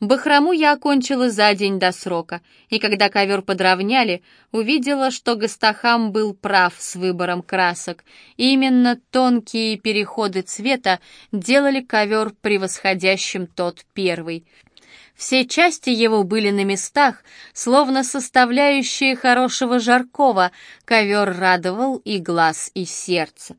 Бахрому я окончила за день до срока, и когда ковер подровняли, увидела, что Гастахам был прав с выбором красок. И именно тонкие переходы цвета делали ковер превосходящим тот первый. Все части его были на местах, словно составляющие хорошего жаркого, ковер радовал и глаз, и сердце.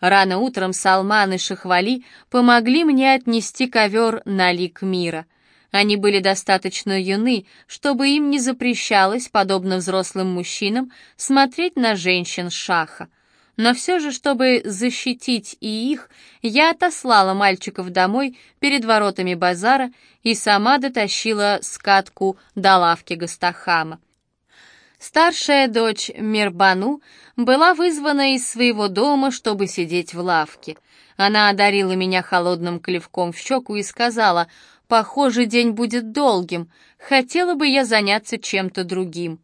Рано утром Салман и Шахвали помогли мне отнести ковер на лик мира — они были достаточно юны, чтобы им не запрещалось, подобно взрослым мужчинам, смотреть на женщин шаха. Но все же, чтобы защитить и их, я отослала мальчиков домой перед воротами базара и сама дотащила скатку до лавки Гастахама. Старшая дочь Мирбану была вызвана из своего дома, чтобы сидеть в лавке. Она одарила меня холодным клевком в щеку и сказала — Похоже, день будет долгим. Хотела бы я заняться чем-то другим.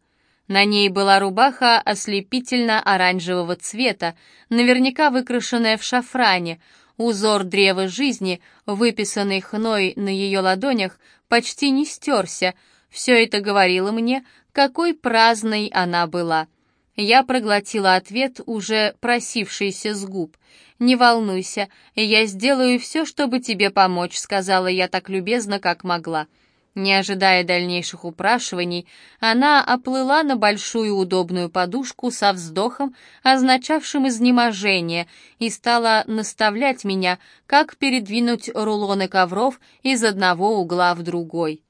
На ней была рубаха ослепительно-оранжевого цвета, наверняка выкрашенная в шафране. Узор древа жизни, выписанный хной на ее ладонях, почти не стерся. Все это говорило мне, какой праздной она была. Я проглотила ответ, уже просившийся с губ. «Не волнуйся, я сделаю все, чтобы тебе помочь», — сказала я так любезно, как могла. Не ожидая дальнейших упрашиваний, она оплыла на большую удобную подушку со вздохом, означавшим изнеможение, и стала наставлять меня, как передвинуть рулоны ковров из одного угла в другой.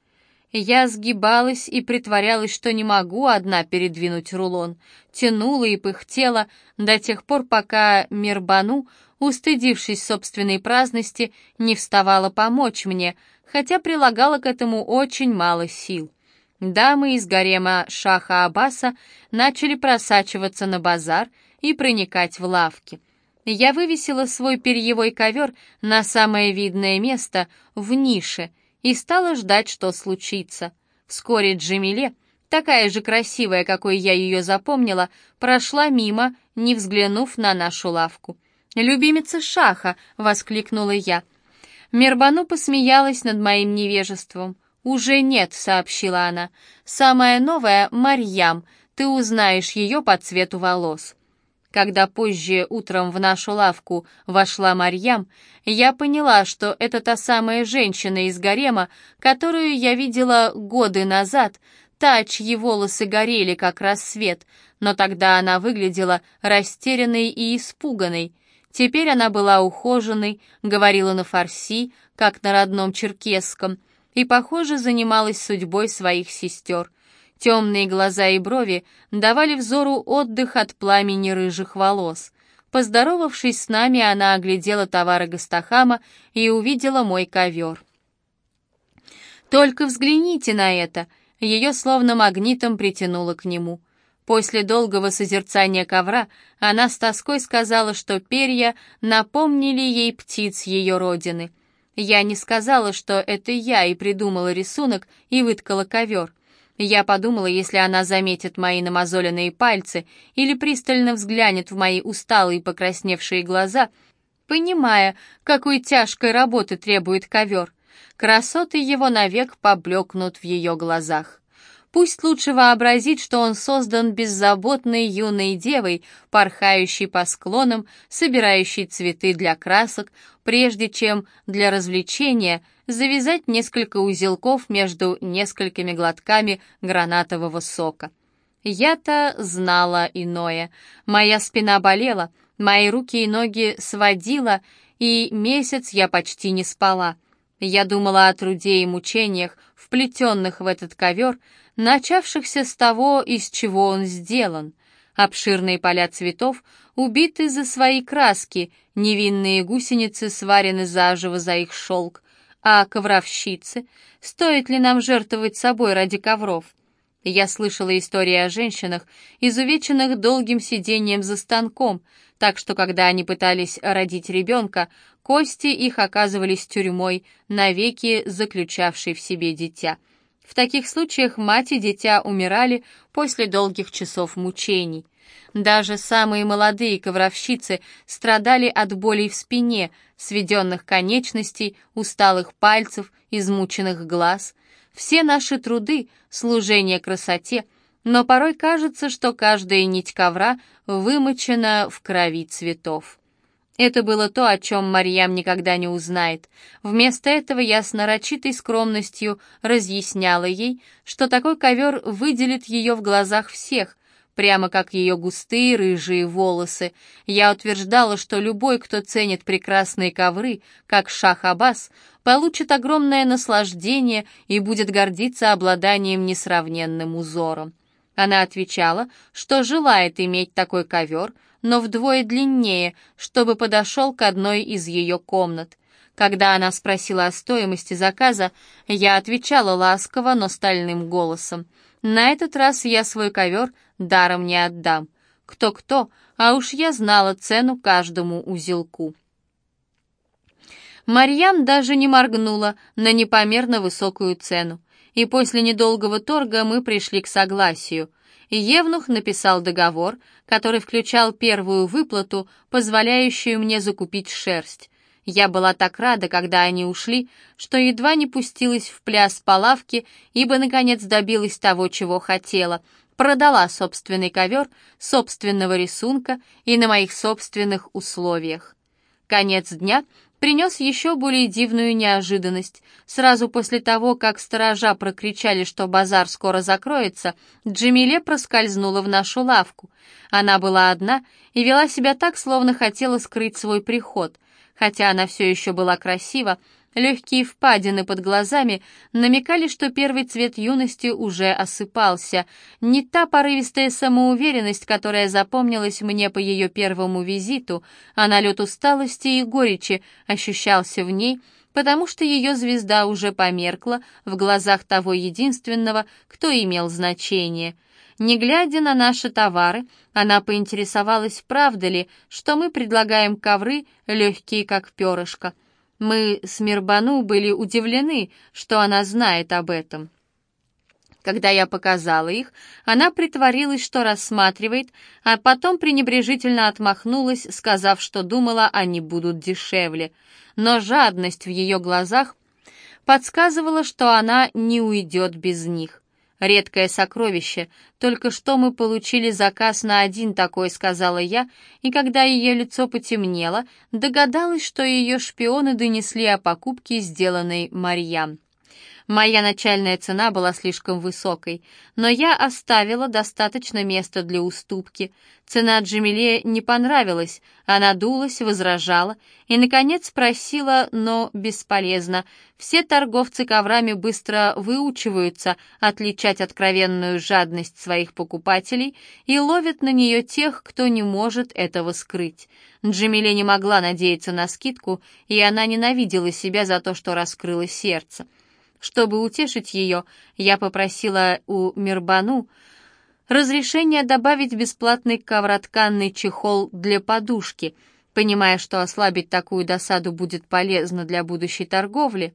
Я сгибалась и притворялась, что не могу одна передвинуть рулон, тянула и пыхтела до тех пор, пока Мирбану, устыдившись собственной праздности, не вставала помочь мне, хотя прилагала к этому очень мало сил. Дамы из гарема Шаха Аббаса начали просачиваться на базар и проникать в лавки. Я вывесила свой перьевой ковер на самое видное место в нише — и стала ждать, что случится. Вскоре Джемиле, такая же красивая, какой я ее запомнила, прошла мимо, не взглянув на нашу лавку. «Любимица Шаха!» — воскликнула я. Мербану посмеялась над моим невежеством. «Уже нет», — сообщила она. «Самая новая — Марьям. Ты узнаешь ее по цвету волос». Когда позже утром в нашу лавку вошла Марьям, я поняла, что это та самая женщина из гарема, которую я видела годы назад, та, чьи волосы горели, как рассвет, но тогда она выглядела растерянной и испуганной. Теперь она была ухоженной, говорила на фарси, как на родном черкесском, и, похоже, занималась судьбой своих сестер. Темные глаза и брови давали взору отдых от пламени рыжих волос. Поздоровавшись с нами, она оглядела товары Гастахама и увидела мой ковер. «Только взгляните на это!» Ее словно магнитом притянуло к нему. После долгого созерцания ковра она с тоской сказала, что перья напомнили ей птиц ее родины. Я не сказала, что это я и придумала рисунок и выткала ковер. Я подумала, если она заметит мои намазоленные пальцы или пристально взглянет в мои усталые покрасневшие глаза, понимая, какой тяжкой работы требует ковер, красоты его навек поблекнут в ее глазах. Пусть лучше вообразить, что он создан беззаботной юной девой, порхающей по склонам, собирающей цветы для красок, прежде чем для развлечения завязать несколько узелков между несколькими глотками гранатового сока. Я-то знала иное. Моя спина болела, мои руки и ноги сводила, и месяц я почти не спала. Я думала о труде и мучениях, вплетенных в этот ковер, начавшихся с того, из чего он сделан. Обширные поля цветов убиты за свои краски, невинные гусеницы сварены заживо за их шелк. А ковровщицы? Стоит ли нам жертвовать собой ради ковров? Я слышала истории о женщинах, изувеченных долгим сидением за станком, так что когда они пытались родить ребенка, кости их оказывались тюрьмой, навеки заключавшей в себе дитя — в таких случаях мать и дитя умирали после долгих часов мучений. Даже самые молодые ковровщицы страдали от болей в спине, сведенных конечностей, усталых пальцев, измученных глаз. Все наши труды — служение красоте, но порой кажется, что каждая нить ковра вымочена в крови цветов. Это было то, о чем Марьям никогда не узнает. Вместо этого я с нарочитой скромностью разъясняла ей, что такой ковер выделит ее в глазах всех, прямо как ее густые рыжие волосы. Я утверждала, что любой, кто ценит прекрасные ковры, как Шах Аббас, получит огромное наслаждение и будет гордиться обладанием несравненным узором. Она отвечала, что желает иметь такой ковер — но вдвое длиннее, чтобы подошел к одной из ее комнат. Когда она спросила о стоимости заказа, я отвечала ласково, но стальным голосом. «На этот раз я свой ковер даром не отдам. Кто-кто, а уж я знала цену каждому узелку». Марьям даже не моргнула на непомерно высокую цену, и после недолгого торга мы пришли к согласию. Евнух написал договор, который включал первую выплату, позволяющую мне закупить шерсть. Я была так рада, когда они ушли, что едва не пустилась в пляс по лавке, ибо, наконец, добилась того, чего хотела. Продала собственный ковер, собственного рисунка и на моих собственных условиях. Конец дня — принес еще более дивную неожиданность. Сразу после того, как сторожа прокричали, что базар скоро закроется, Джемиле проскользнула в нашу лавку. Она была одна и вела себя так, словно хотела скрыть свой приход. Хотя она все еще была красива, Легкие впадины под глазами намекали, что первый цвет юности уже осыпался. Не та порывистая самоуверенность, которая запомнилась мне по ее первому визиту, а налет усталости и горечи ощущался в ней, потому что ее звезда уже померкла в глазах того единственного, кто имел значение. Не глядя на наши товары, она поинтересовалась, правда ли, что мы предлагаем ковры, легкие как перышко — мы с Мирбану были удивлены, что она знает об этом. Когда я показала их, она притворилась, что рассматривает, а потом пренебрежительно отмахнулась, сказав, что думала, они будут дешевле. Но жадность в ее глазах подсказывала, что она не уйдет без них. «Редкое сокровище. Только что мы получили заказ на один такой», — сказала я, и когда ее лицо потемнело, догадалась, что ее шпионы донесли о покупке, сделанной Марьям. Моя начальная цена была слишком высокой, но я оставила достаточно места для уступки. Цена Джамиле не понравилась, она дулась, возражала и, наконец, спросила, но бесполезно. Все торговцы коврами быстро выучиваются отличать откровенную жадность своих покупателей и ловят на нее тех, кто не может этого скрыть. Джамиле не могла надеяться на скидку, и она ненавидела себя за то, что раскрыла сердце. Чтобы утешить ее, я попросила у Мирбану разрешение добавить бесплатный ковротканный чехол для подушки, понимая, что ослабить такую досаду будет полезно для будущей торговли.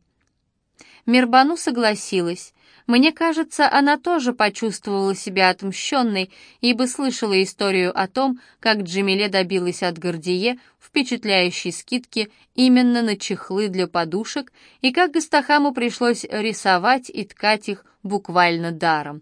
Мирбану согласилась. Мне кажется, она тоже почувствовала себя отмщенной, ибо слышала историю о том, как Джемиле добилась от Гордие впечатляющей скидки именно на чехлы для подушек и как Гастахаму пришлось рисовать и ткать их буквально даром.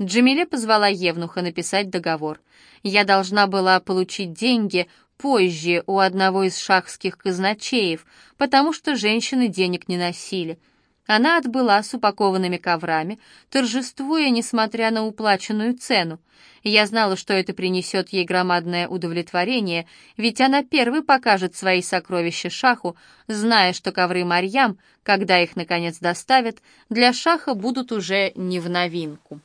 Джемиле позвала Евнуха написать договор. Я должна была получить деньги позже у одного из шахских казначеев, потому что женщины денег не носили — она отбыла с упакованными коврами, торжествуя, несмотря на уплаченную цену. Я знала, что это принесет ей громадное удовлетворение, ведь она первой покажет свои сокровища Шаху, зная, что ковры Марьям, когда их наконец доставят, для Шаха будут уже не в новинку.